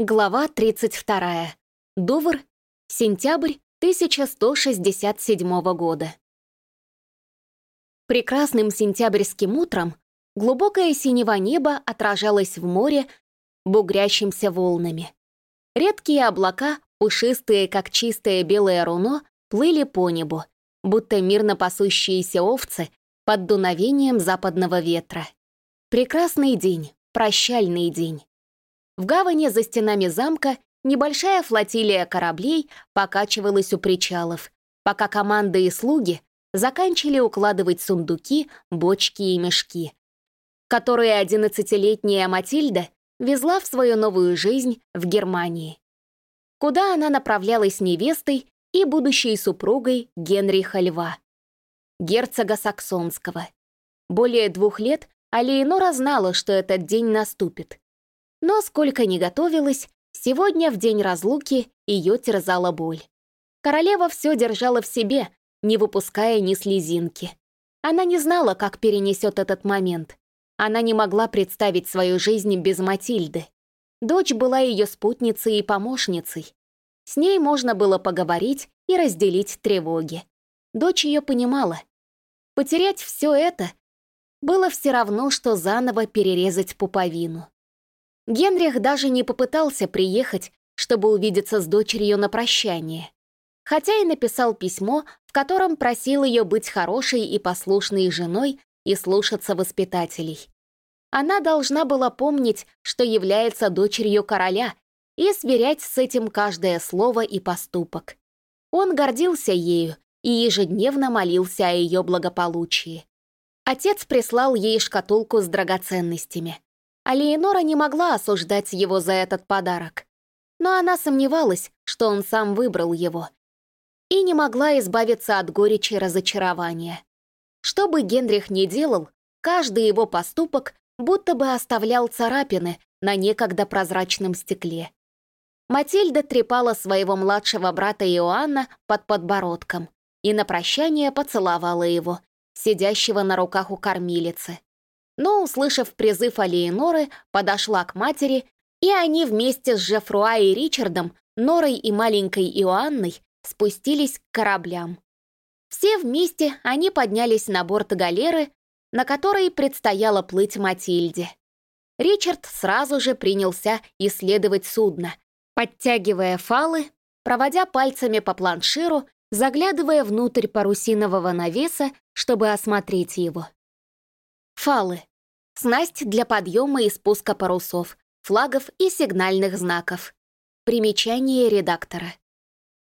Глава 32. Дувр. Сентябрь 1167 года. Прекрасным сентябрьским утром глубокое синего небо отражалось в море бугрящимся волнами. Редкие облака, пушистые, как чистое белое руно, плыли по небу, будто мирно пасущиеся овцы под дуновением западного ветра. Прекрасный день, прощальный день. В гавани за стенами замка небольшая флотилия кораблей покачивалась у причалов, пока команды и слуги заканчивали укладывать сундуки, бочки и мешки, которые одиннадцатилетняя Матильда везла в свою новую жизнь в Германии, куда она направлялась невестой и будущей супругой Генриха Льва, герцога Саксонского. Более двух лет Алиенора знала, что этот день наступит. Но сколько ни готовилась, сегодня, в день разлуки, ее терзала боль. Королева все держала в себе, не выпуская ни слезинки. Она не знала, как перенесет этот момент. Она не могла представить свою жизнь без Матильды. Дочь была ее спутницей и помощницей. С ней можно было поговорить и разделить тревоги. Дочь ее понимала. Потерять все это было все равно, что заново перерезать пуповину. Генрих даже не попытался приехать, чтобы увидеться с дочерью на прощание. Хотя и написал письмо, в котором просил ее быть хорошей и послушной женой и слушаться воспитателей. Она должна была помнить, что является дочерью короля, и сверять с этим каждое слово и поступок. Он гордился ею и ежедневно молился о ее благополучии. Отец прислал ей шкатулку с драгоценностями а Леонора не могла осуждать его за этот подарок. Но она сомневалась, что он сам выбрал его, и не могла избавиться от горечи разочарования. Что бы Генрих ни делал, каждый его поступок будто бы оставлял царапины на некогда прозрачном стекле. Матильда трепала своего младшего брата Иоанна под подбородком и на прощание поцеловала его, сидящего на руках у кормилицы но, услышав призыв Алиеноры, подошла к матери, и они вместе с Жефруа и Ричардом, Норой и маленькой Иоанной спустились к кораблям. Все вместе они поднялись на борт галеры, на которой предстояло плыть Матильде. Ричард сразу же принялся исследовать судно, подтягивая фалы, проводя пальцами по планширу, заглядывая внутрь парусинового навеса, чтобы осмотреть его. Фалы. Снасть для подъема и спуска парусов, флагов и сигнальных знаков. Примечание редактора.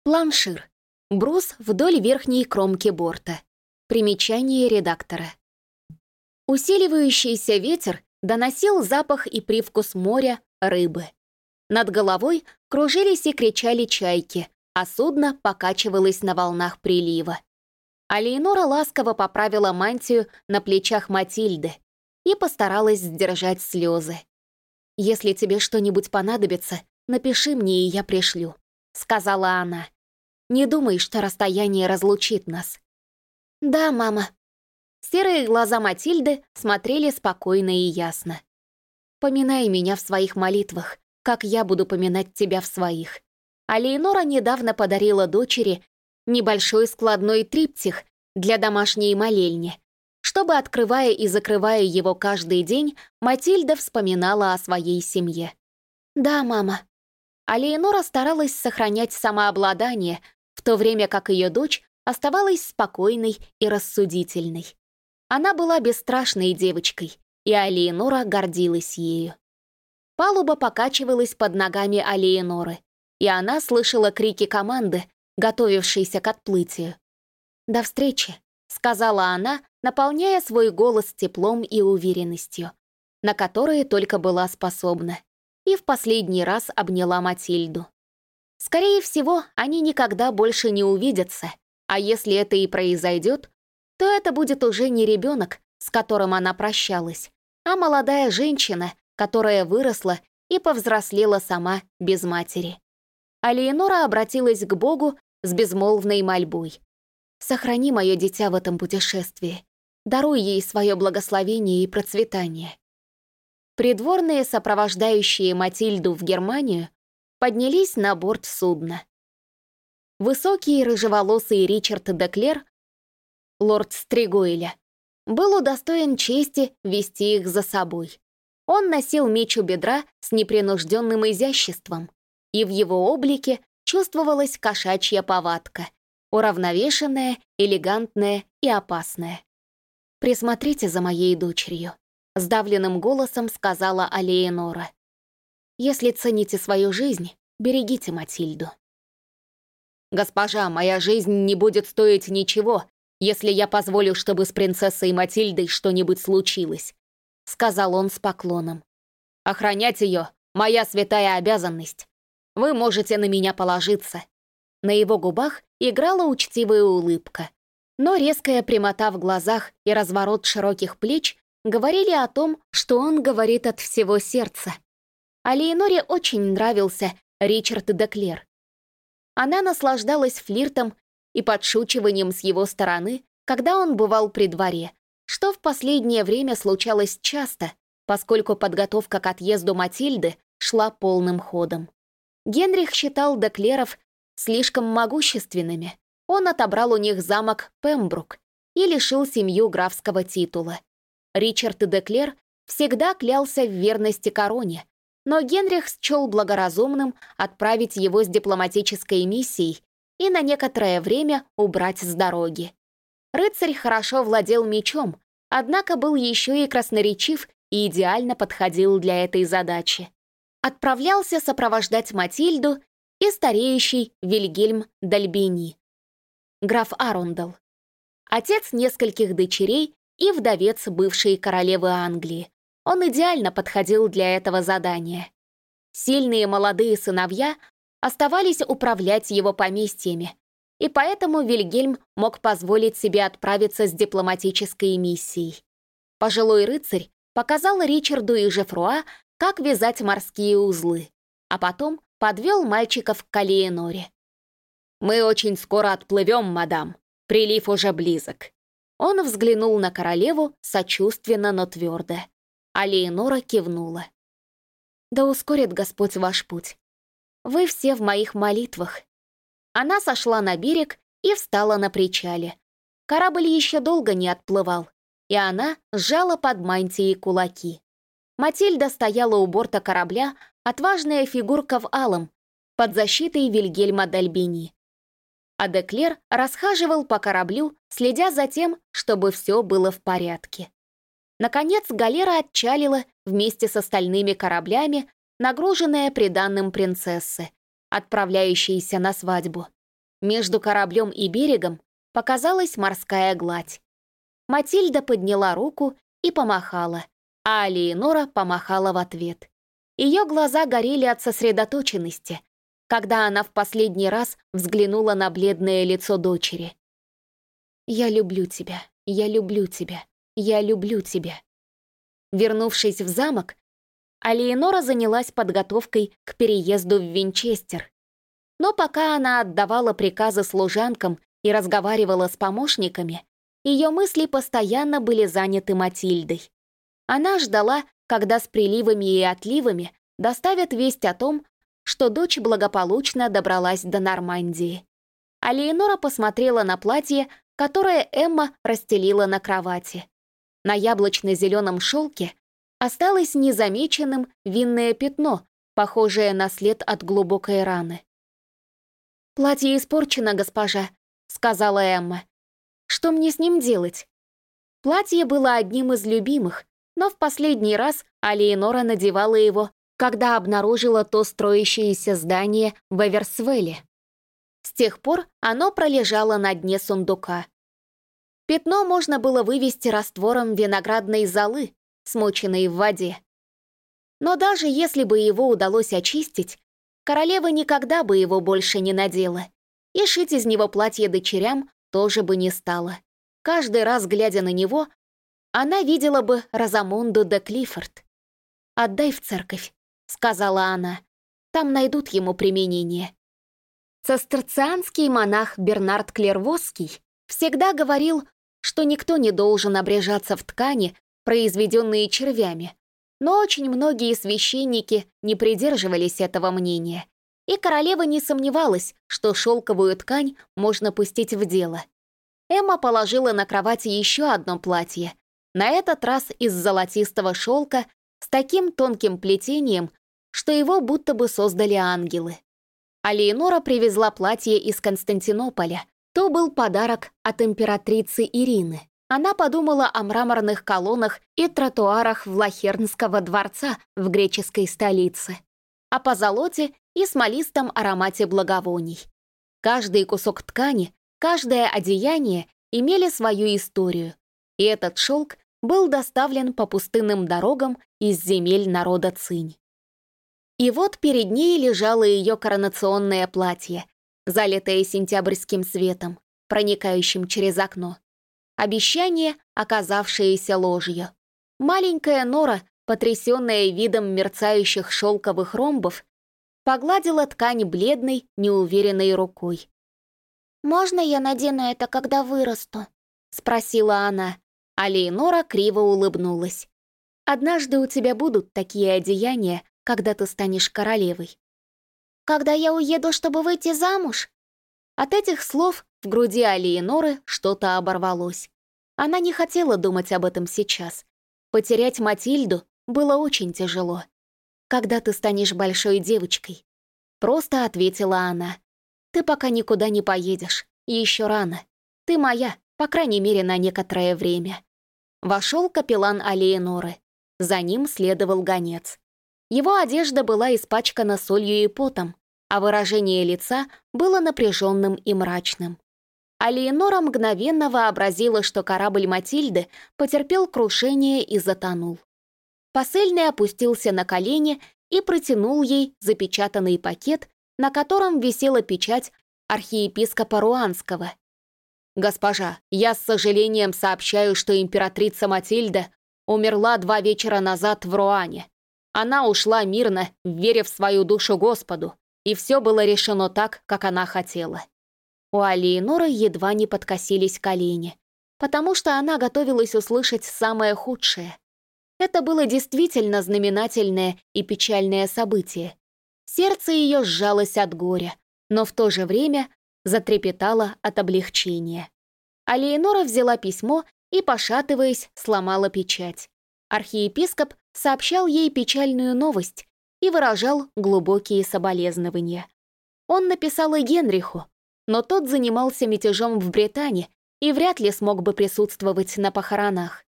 Планшир. Брус вдоль верхней кромки борта. Примечание редактора. Усиливающийся ветер доносил запах и привкус моря, рыбы. Над головой кружились и кричали чайки, а судно покачивалось на волнах прилива. А Лейнора ласково поправила мантию на плечах Матильды и постаралась сдержать слезы. «Если тебе что-нибудь понадобится, напиши мне, и я пришлю», — сказала она. «Не думай, что расстояние разлучит нас». «Да, мама». Серые глаза Матильды смотрели спокойно и ясно. «Поминай меня в своих молитвах, как я буду поминать тебя в своих». А Лейнора недавно подарила дочери небольшой складной триптих для домашней молельни, чтобы, открывая и закрывая его каждый день, Матильда вспоминала о своей семье. «Да, мама». А Леонора старалась сохранять самообладание, в то время как ее дочь оставалась спокойной и рассудительной. Она была бесстрашной девочкой, и Алиенора гордилась ею. Палуба покачивалась под ногами Алиеноры, и она слышала крики команды, готовившейся к отплытию. «До встречи», — сказала она, наполняя свой голос теплом и уверенностью, на которые только была способна, и в последний раз обняла Матильду. Скорее всего, они никогда больше не увидятся, а если это и произойдет, то это будет уже не ребенок, с которым она прощалась, а молодая женщина, которая выросла и повзрослела сама без матери. А Леонора обратилась к Богу с безмолвной мольбой. «Сохрани мое дитя в этом путешествии. Даруй ей свое благословение и процветание». Придворные, сопровождающие Матильду в Германию, поднялись на борт судна. Высокий рыжеволосый Ричард Деклер, лорд Стригуэля, был удостоен чести вести их за собой. Он носил меч у бедра с непринужденным изяществом, и в его облике чувствовалась кошачья повадка, уравновешенная, элегантная и опасная. «Присмотрите за моей дочерью», — сдавленным голосом сказала Алеенора. «Если цените свою жизнь, берегите Матильду». «Госпожа, моя жизнь не будет стоить ничего, если я позволю, чтобы с принцессой Матильдой что-нибудь случилось», — сказал он с поклоном. «Охранять ее — моя святая обязанность. Вы можете на меня положиться». На его губах играла учтивая улыбка. Но резкая прямота в глазах и разворот широких плеч говорили о том, что он говорит от всего сердца. А Леоноре очень нравился Ричард Деклер. Она наслаждалась флиртом и подшучиванием с его стороны, когда он бывал при дворе, что в последнее время случалось часто, поскольку подготовка к отъезду Матильды шла полным ходом. Генрих считал Деклеров слишком могущественными, он отобрал у них замок Пембрук и лишил семью графского титула. Ричард Деклер всегда клялся в верности короне, но Генрих счел благоразумным отправить его с дипломатической миссией и на некоторое время убрать с дороги. Рыцарь хорошо владел мечом, однако был еще и красноречив и идеально подходил для этой задачи. Отправлялся сопровождать Матильду и стареющий Вильгельм Дальбини граф Арундел. Отец нескольких дочерей и вдовец бывшей королевы Англии. Он идеально подходил для этого задания. Сильные молодые сыновья оставались управлять его поместьями, и поэтому Вильгельм мог позволить себе отправиться с дипломатической миссией. Пожилой рыцарь показал Ричарду и Жефруа, как вязать морские узлы, а потом подвел мальчиков к Калиеноре. «Мы очень скоро отплывем, мадам. Прилив уже близок». Он взглянул на королеву сочувственно, но твердо. А Леонора кивнула. «Да ускорит Господь ваш путь. Вы все в моих молитвах». Она сошла на берег и встала на причале. Корабль еще долго не отплывал, и она сжала под мантией кулаки. Матильда стояла у борта корабля, отважная фигурка в алом, под защитой Вильгельма Дальбини а Деклер расхаживал по кораблю, следя за тем, чтобы все было в порядке. Наконец галера отчалила вместе с остальными кораблями, нагруженная приданным принцессы, отправляющейся на свадьбу. Между кораблем и берегом показалась морская гладь. Матильда подняла руку и помахала, а Алиенора помахала в ответ. Ее глаза горели от сосредоточенности, когда она в последний раз взглянула на бледное лицо дочери. «Я люблю тебя, я люблю тебя, я люблю тебя». Вернувшись в замок, Алиенора занялась подготовкой к переезду в Винчестер. Но пока она отдавала приказы служанкам и разговаривала с помощниками, ее мысли постоянно были заняты Матильдой. Она ждала, когда с приливами и отливами доставят весть о том, что дочь благополучно добралась до Нормандии. А Леонора посмотрела на платье, которое Эмма расстелила на кровати. На яблочно-зеленом шелке осталось незамеченным винное пятно, похожее на след от глубокой раны. «Платье испорчено, госпожа», — сказала Эмма. «Что мне с ним делать?» Платье было одним из любимых, но в последний раз Алиенора надевала его когда обнаружила то строящееся здание в Эверсвелле. С тех пор оно пролежало на дне сундука. Пятно можно было вывести раствором виноградной золы, смоченной в воде. Но даже если бы его удалось очистить, королева никогда бы его больше не надела, и шить из него платье дочерям тоже бы не стала. Каждый раз, глядя на него, она видела бы Розамунду де Клиффорд. «Отдай в церковь», сказала она. «Там найдут ему применение». Цистерцианский монах Бернард Клервосский всегда говорил, что никто не должен обрежаться в ткани, произведенные червями, но очень многие священники не придерживались этого мнения и королева не сомневалась, что шелковую ткань можно пустить в дело. Эмма положила на кровать еще одно платье, на этот раз из золотистого шелка с таким тонким плетением, что его будто бы создали ангелы. А Леонора привезла платье из Константинополя. То был подарок от императрицы Ирины. Она подумала о мраморных колоннах и тротуарах Влахернского дворца в греческой столице, о позолоте и смолистом аромате благовоний. Каждый кусок ткани, каждое одеяние имели свою историю, и этот шелк был доставлен по пустынным дорогам из земель народа Цинь. И вот перед ней лежало ее коронационное платье, залитое сентябрьским светом, проникающим через окно. Обещание, оказавшееся ложью. Маленькая Нора, потрясенная видом мерцающих шелковых ромбов, погладила ткань бледной, неуверенной рукой. «Можно я надену это, когда вырасту?» — спросила она, а Лейнора криво улыбнулась. «Однажды у тебя будут такие одеяния, когда ты станешь королевой». «Когда я уеду, чтобы выйти замуж?» От этих слов в груди Алиеноры что-то оборвалось. Она не хотела думать об этом сейчас. Потерять Матильду было очень тяжело. «Когда ты станешь большой девочкой?» Просто ответила она. «Ты пока никуда не поедешь. Еще рано. Ты моя, по крайней мере, на некоторое время». Вошел капеллан Алиеноры. За ним следовал гонец. Его одежда была испачкана солью и потом, а выражение лица было напряженным и мрачным. А Леонора мгновенно вообразила, что корабль Матильды потерпел крушение и затонул. Посыльный опустился на колени и протянул ей запечатанный пакет, на котором висела печать архиепископа Руанского. «Госпожа, я с сожалением сообщаю, что императрица Матильда умерла два вечера назад в Руане. Она ушла мирно, веря в свою душу Господу, и все было решено так, как она хотела. У Алиеноры едва не подкосились колени, потому что она готовилась услышать самое худшее. Это было действительно знаменательное и печальное событие. Сердце ее сжалось от горя, но в то же время затрепетало от облегчения. Алиенора взяла письмо и, пошатываясь, сломала печать. Архиепископ сообщал ей печальную новость, и выражал глубокие соболезнования. Он написал и Генриху, но тот занимался мятежом в Британии и вряд ли смог бы присутствовать на похоронах.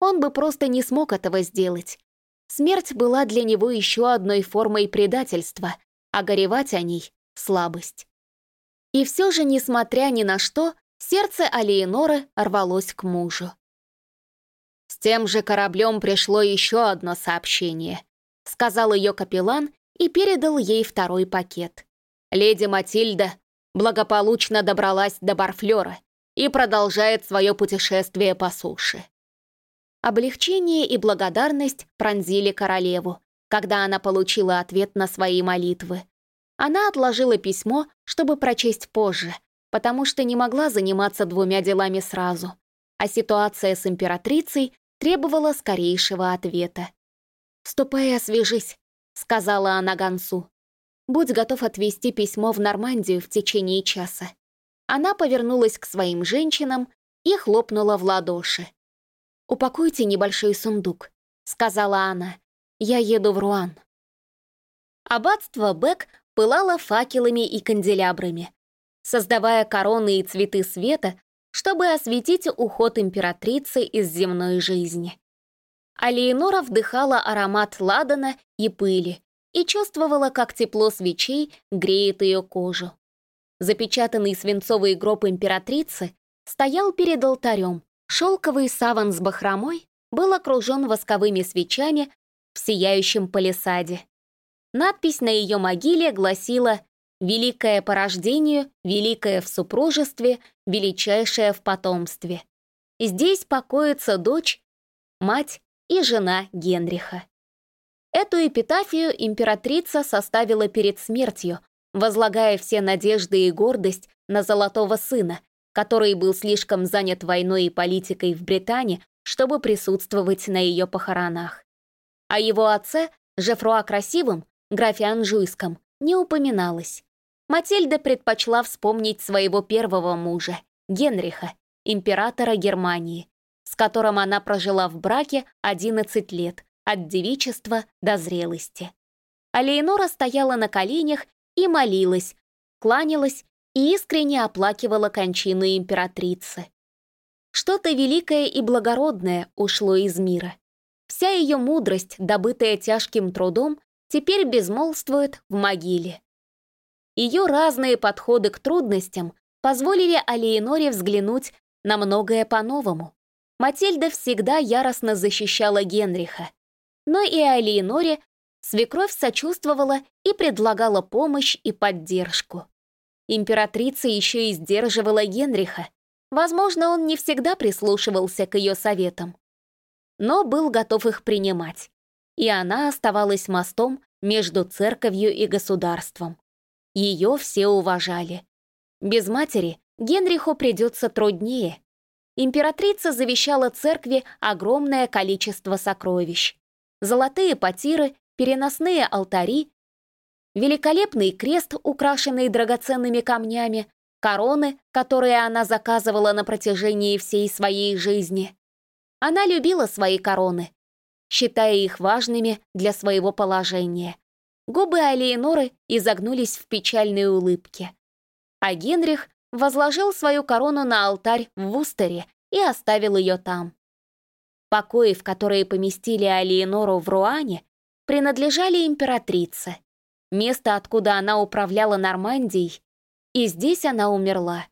Он бы просто не смог этого сделать. Смерть была для него еще одной формой предательства, а горевать о ней — слабость. И все же, несмотря ни на что, сердце Алиеноры рвалось к мужу. С тем же кораблем пришло еще одно сообщение сказал ее капеллан и передал ей второй пакет. Леди Матильда благополучно добралась до Барфлера и продолжает свое путешествие по суше. Облегчение и благодарность пронзили королеву, когда она получила ответ на свои молитвы. Она отложила письмо, чтобы прочесть позже, потому что не могла заниматься двумя делами сразу, а ситуация с императрицей требовала скорейшего ответа. «Ступай и освежись», — сказала она гонцу. «Будь готов отвезти письмо в Нормандию в течение часа». Она повернулась к своим женщинам и хлопнула в ладоши. «Упакуйте небольшой сундук», — сказала она. «Я еду в Руан». Аббатство Бек пылало факелами и канделябрами, создавая короны и цветы света, чтобы осветить уход императрицы из земной жизни а Леонора вдыхала аромат ладана и пыли и чувствовала, как тепло свечей греет ее кожу. Запечатанный свинцовый гроб императрицы стоял перед алтарем. Шелковый саван с бахромой был окружен восковыми свечами в сияющем палисаде. Надпись на ее могиле гласила «Великое по рождению, великое в супружестве, величайшее в потомстве». Здесь покоится дочь, мать и жена Генриха. Эту эпитафию императрица составила перед смертью, возлагая все надежды и гордость на золотого сына, который был слишком занят войной и политикой в Британии, чтобы присутствовать на ее похоронах. О его отце, Жефруа Красивом, графе Анжуйском, не упоминалось. Матильда предпочла вспомнить своего первого мужа, Генриха, императора Германии, с которым она прожила в браке 11 лет, от девичества до зрелости. А Леонора стояла на коленях и молилась, кланялась и искренне оплакивала кончину императрицы. Что-то великое и благородное ушло из мира. Вся ее мудрость, добытая тяжким трудом, теперь безмолвствует в могиле. Ее разные подходы к трудностям позволили Алиеноре взглянуть на многое по-новому. Матильда всегда яростно защищала Генриха. Но и Алиеноре свекровь сочувствовала и предлагала помощь и поддержку. Императрица еще и сдерживала Генриха. Возможно, он не всегда прислушивался к ее советам. Но был готов их принимать. И она оставалась мостом между церковью и государством. Ее все уважали. Без матери Генриху придется труднее. Императрица завещала церкви огромное количество сокровищ. Золотые потиры, переносные алтари, великолепный крест, украшенный драгоценными камнями, короны, которые она заказывала на протяжении всей своей жизни. Она любила свои короны, считая их важными для своего положения. Губы Алиеноры изогнулись в печальной улыбке. А Генрих возложил свою корону на алтарь в Вустере и оставил ее там. Покои, в которые поместили Алиенору в Руане, принадлежали императрице, место, откуда она управляла Нормандией, и здесь она умерла.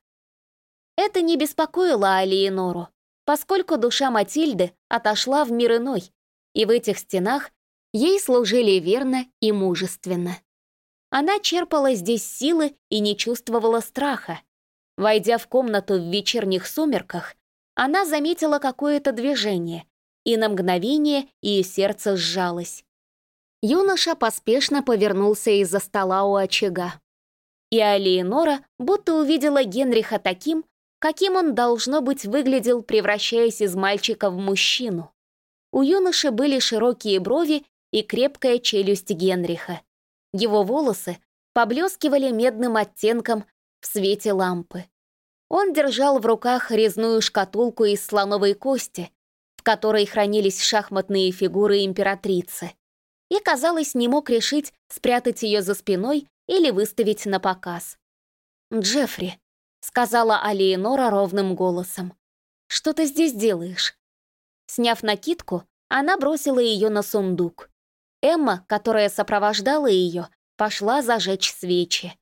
Это не беспокоило Алиенору, поскольку душа Матильды отошла в мир иной, и в этих стенах ей служили верно и мужественно. Она черпала здесь силы и не чувствовала страха. Войдя в комнату в вечерних сумерках, она заметила какое-то движение, и на мгновение ее сердце сжалось. Юноша поспешно повернулся из-за стола у очага. И Алиенора будто увидела Генриха таким, каким он, должно быть, выглядел, превращаясь из мальчика в мужчину. У юноши были широкие брови и крепкая челюсть Генриха. Его волосы поблескивали медным оттенком в свете лампы. Он держал в руках резную шкатулку из слоновой кости, в которой хранились шахматные фигуры императрицы, и, казалось, не мог решить, спрятать ее за спиной или выставить на показ. «Джеффри», — сказала Алиенора ровным голосом, — «что ты здесь делаешь?» Сняв накидку, она бросила ее на сундук. Эмма, которая сопровождала ее, пошла зажечь свечи.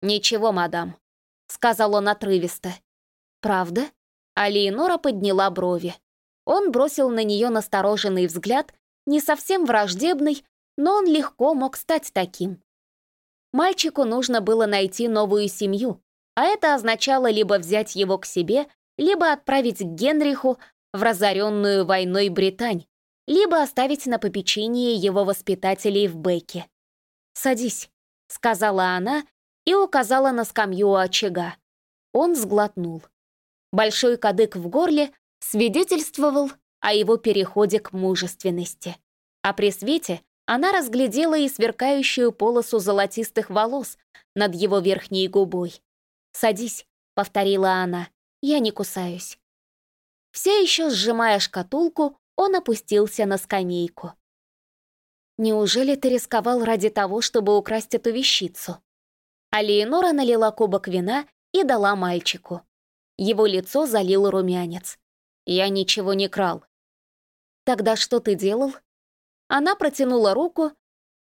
«Ничего, мадам», — сказал он отрывисто. «Правда?» А Леонора подняла брови. Он бросил на нее настороженный взгляд, не совсем враждебный, но он легко мог стать таким. Мальчику нужно было найти новую семью, а это означало либо взять его к себе, либо отправить к Генриху в разоренную войной Британь, либо оставить на попечение его воспитателей в Беке. «Садись», — сказала она и указала на скамью очага. Он сглотнул. Большой кадык в горле свидетельствовал о его переходе к мужественности. А при свете она разглядела и сверкающую полосу золотистых волос над его верхней губой. «Садись», — повторила она, — «я не кусаюсь». Все еще сжимая шкатулку, он опустился на скамейку. «Неужели ты рисковал ради того, чтобы украсть эту вещицу?» А Леонора налила кубок вина и дала мальчику. Его лицо залил румянец. «Я ничего не крал». «Тогда что ты делал?» Она протянула руку,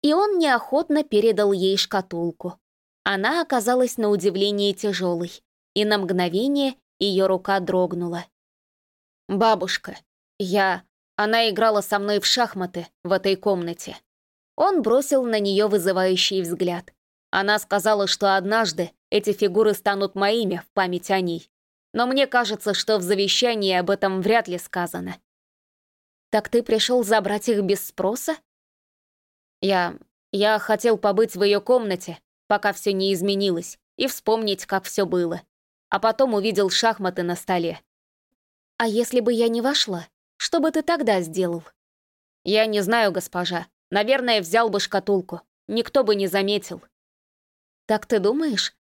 и он неохотно передал ей шкатулку. Она оказалась на удивление тяжелой, и на мгновение ее рука дрогнула. «Бабушка, я...» Она играла со мной в шахматы в этой комнате. Он бросил на нее вызывающий взгляд. Она сказала, что однажды эти фигуры станут моими в память о ней. Но мне кажется, что в завещании об этом вряд ли сказано. «Так ты пришел забрать их без спроса?» «Я... я хотел побыть в ее комнате, пока все не изменилось, и вспомнить, как все было. А потом увидел шахматы на столе. А если бы я не вошла?» Что бы ты тогда сделал?» «Я не знаю, госпожа. Наверное, взял бы шкатулку. Никто бы не заметил. Так ты думаешь?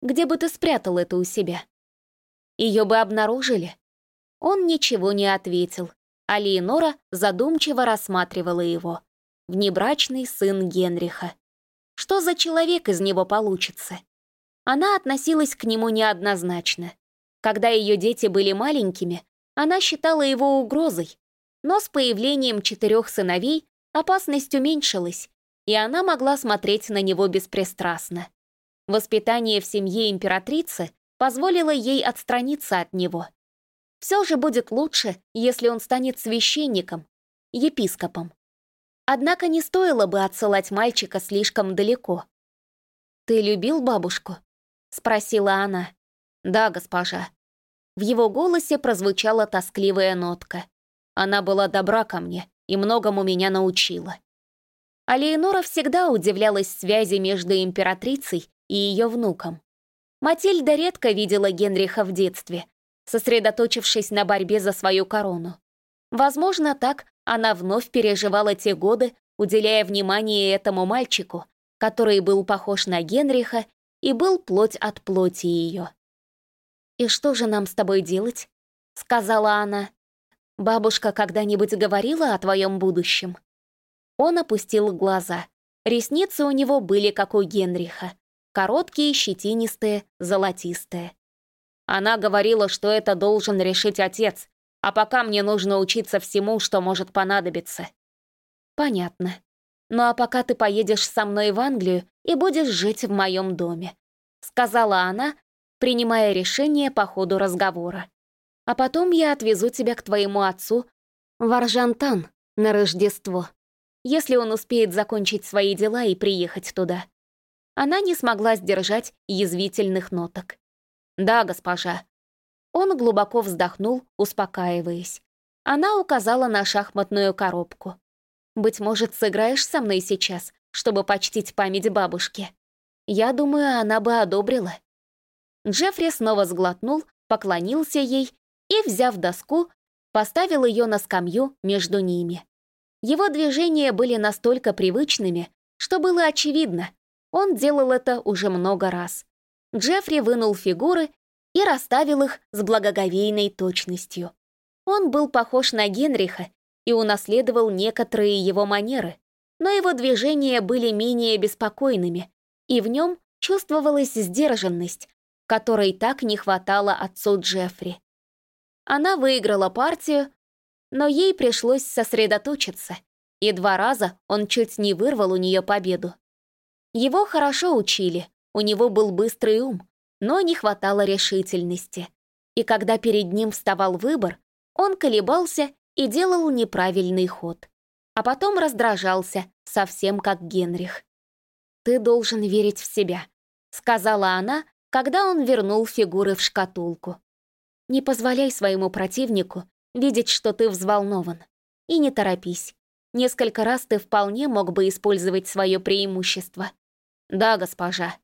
Где бы ты спрятал это у себя? Ее бы обнаружили. Он ничего не ответил, а Леонора задумчиво рассматривала его. Внебрачный сын Генриха. Что за человек из него получится? Она относилась к нему неоднозначно. Когда ее дети были маленькими, она считала его угрозой, но с появлением четырех сыновей опасность уменьшилась, и она могла смотреть на него беспристрастно. Воспитание в семье императрицы позволило ей отстраниться от него. Все же будет лучше, если он станет священником, епископом. Однако не стоило бы отсылать мальчика слишком далеко. «Ты любил бабушку?» — спросила она. «Да, госпожа». В его голосе прозвучала тоскливая нотка. Она была добра ко мне и многому меня научила. А Леонора всегда удивлялась связи между императрицей и ее внуком. Матильда редко видела Генриха в детстве, сосредоточившись на борьбе за свою корону. Возможно, так она вновь переживала те годы, уделяя внимание этому мальчику, который был похож на Генриха и был плоть от плоти ее. «И что же нам с тобой делать?» — сказала она. «Бабушка когда-нибудь говорила о твоем будущем?» Он опустил глаза. Ресницы у него были, как у Генриха. Короткие, щетинистые, золотистые. Она говорила, что это должен решить отец, а пока мне нужно учиться всему, что может понадобиться. Понятно. Ну а пока ты поедешь со мной в Англию и будешь жить в моем доме, сказала она, принимая решение по ходу разговора. А потом я отвезу тебя к твоему отцу в Аржантан на Рождество, если он успеет закончить свои дела и приехать туда. Она не смогла сдержать язвительных ноток. «Да, госпожа». Он глубоко вздохнул, успокаиваясь. Она указала на шахматную коробку. «Быть может, сыграешь со мной сейчас, чтобы почтить память бабушки?» Я думаю, она бы одобрила. Джеффри снова сглотнул, поклонился ей и, взяв доску, поставил ее на скамью между ними. Его движения были настолько привычными, что было очевидно, он делал это уже много раз. Джеффри вынул фигуры и расставил их с благоговейной точностью. Он был похож на Генриха и унаследовал некоторые его манеры, но его движения были менее беспокойными, и в нем чувствовалась сдержанность, которой так не хватало отцу Джеффри. Она выиграла партию, но ей пришлось сосредоточиться, и два раза он чуть не вырвал у нее победу. Его хорошо учили, у него был быстрый ум, но не хватало решительности. И когда перед ним вставал выбор, он колебался и делал неправильный ход. А потом раздражался, совсем как Генрих. «Ты должен верить в себя», — сказала она, когда он вернул фигуры в шкатулку. Не позволяй своему противнику видеть, что ты взволнован. И не торопись. Несколько раз ты вполне мог бы использовать свое преимущество. Да, госпожа.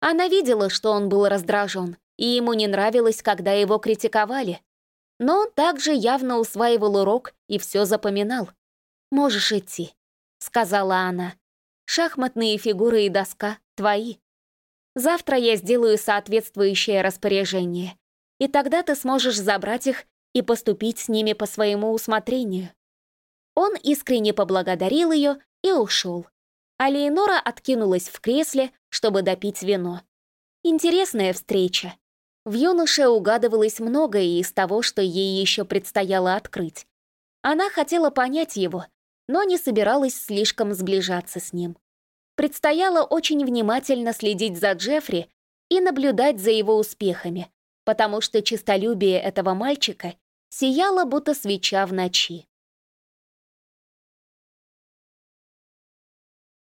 Она видела, что он был раздражен, и ему не нравилось, когда его критиковали. Но он также явно усваивал урок и все запоминал. «Можешь идти», — сказала она. «Шахматные фигуры и доска твои. Завтра я сделаю соответствующее распоряжение, и тогда ты сможешь забрать их и поступить с ними по своему усмотрению». Он искренне поблагодарил ее и ушел. А Леонора откинулась в кресле, чтобы допить вино. Интересная встреча. В юноше угадывалось многое из того, что ей еще предстояло открыть. Она хотела понять его, но не собиралась слишком сближаться с ним предстояло очень внимательно следить за Джеффри и наблюдать за его успехами, потому что честолюбие этого мальчика сияло, будто свеча в ночи.